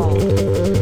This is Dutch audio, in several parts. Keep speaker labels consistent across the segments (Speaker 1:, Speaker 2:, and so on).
Speaker 1: Hall.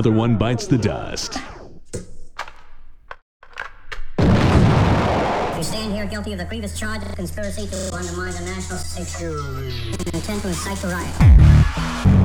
Speaker 2: another one bites the dust.
Speaker 3: Stand here guilty of the charge of conspiracy to undermine the national security and to incite riot.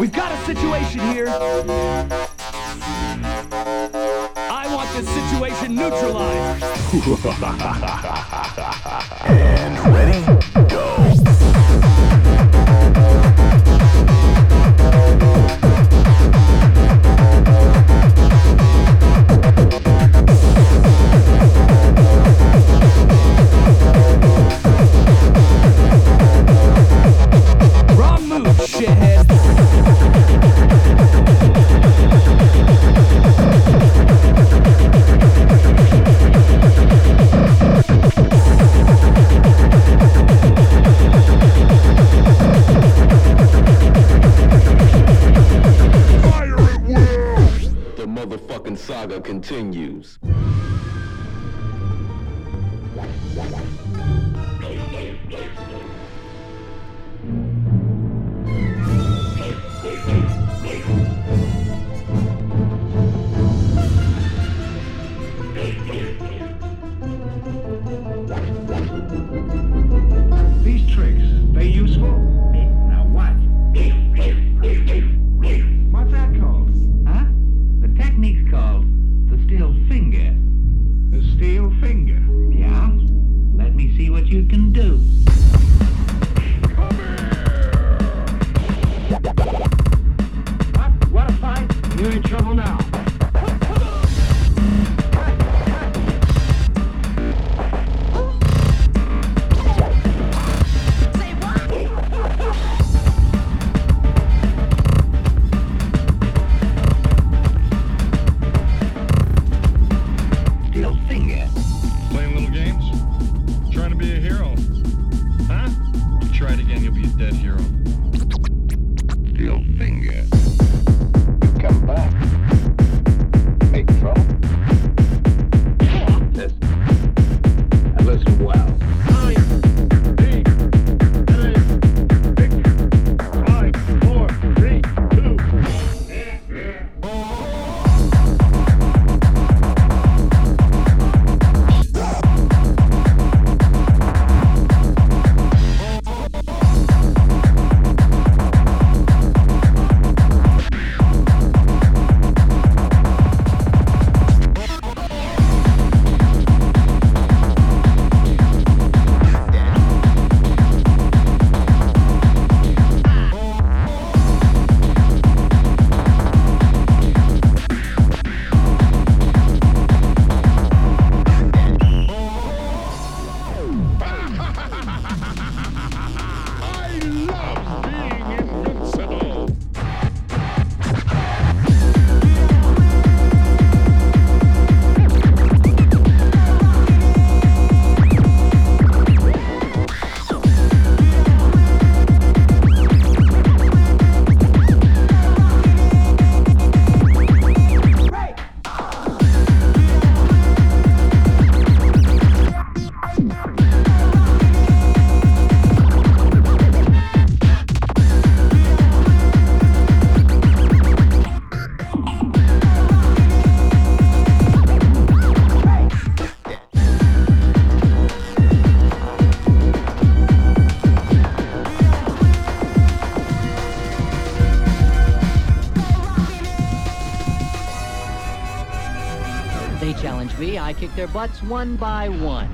Speaker 1: We've got a situation here. I want this situation neutralized.
Speaker 4: and ready?
Speaker 5: their butts one by one.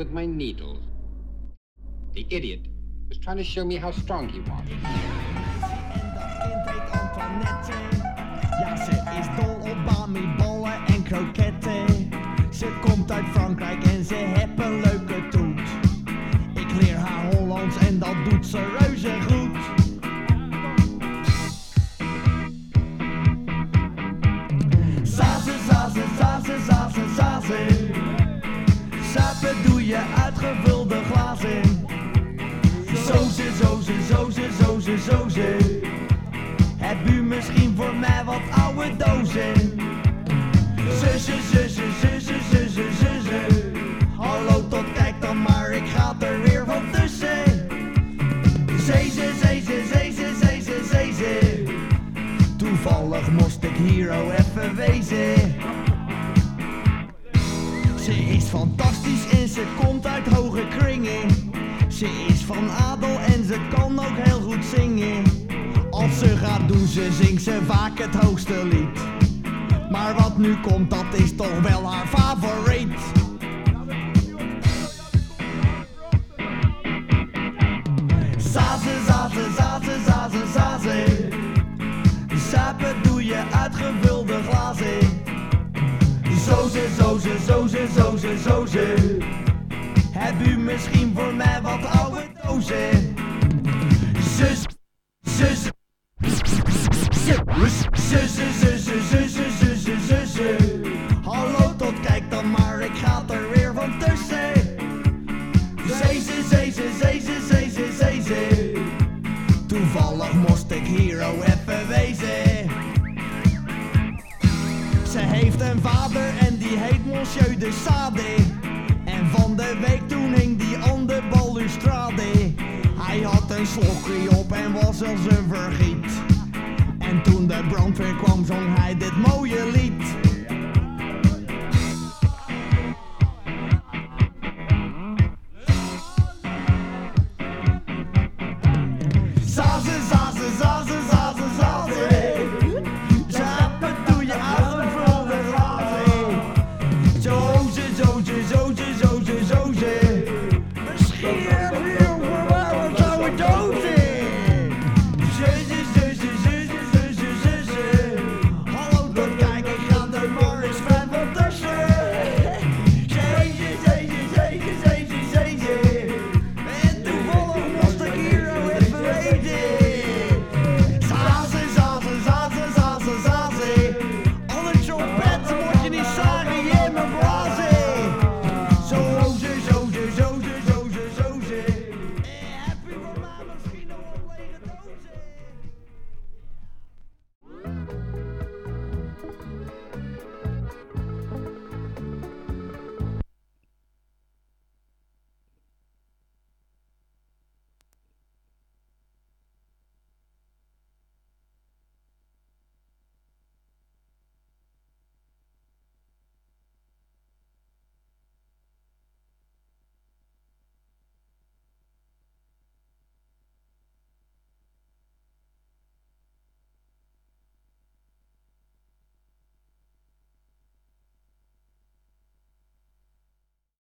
Speaker 6: With my needles. The idiot was trying to show me how strong he was.
Speaker 7: Ja, ze is dol op bamibollen en kroketten. Ze komt uit Frankrijk en ze heeft een leuke toet. Ik leer haar Hollands en dat doet ze reuze goed. Zazen, zazen, zazen, zazen, zazen. Je uit gevulde glazen. Zozen, zozen, zozen, zozen, zozen. Heb u misschien voor mij wat oude dozen? Zussen, zussen, zussen, zussen, zussen. Hallo, tot kijk dan maar, ik ga er weer van tussen. Zezen, zezen, zezen, zezen, zezen. Toevallig moest ik hier oh even wezen. Hoge kringen. Ze is van adel en ze kan ook heel goed zingen. Als ze gaat doen, ze zingt ze vaak het hoogste lied. Maar wat nu komt, dat is toch wel haar favoriet. Zazen, zazen, zazen, zazen, zazen. Sappen doe je uit gevulde glazen. Zozen, zozen, zozen, zozen, zozen. Heb u misschien voor mij wat oude dozen? Zus, zus, Zussen, zussen, zussen, zussen, zussen. Hallo, tot kijk dan maar, ik ga er weer van tussen. Zezen, zezen, zezen, zezen, zezen. Toevallig moest ik hier oh even wezen. Ze heeft een vader en die heet Monsieur de Sade. De week toen hing die aan de balustrade. Hij had een slokje op en was als een vergiet. En toen de brandweer kwam zong hij dit mooie lied.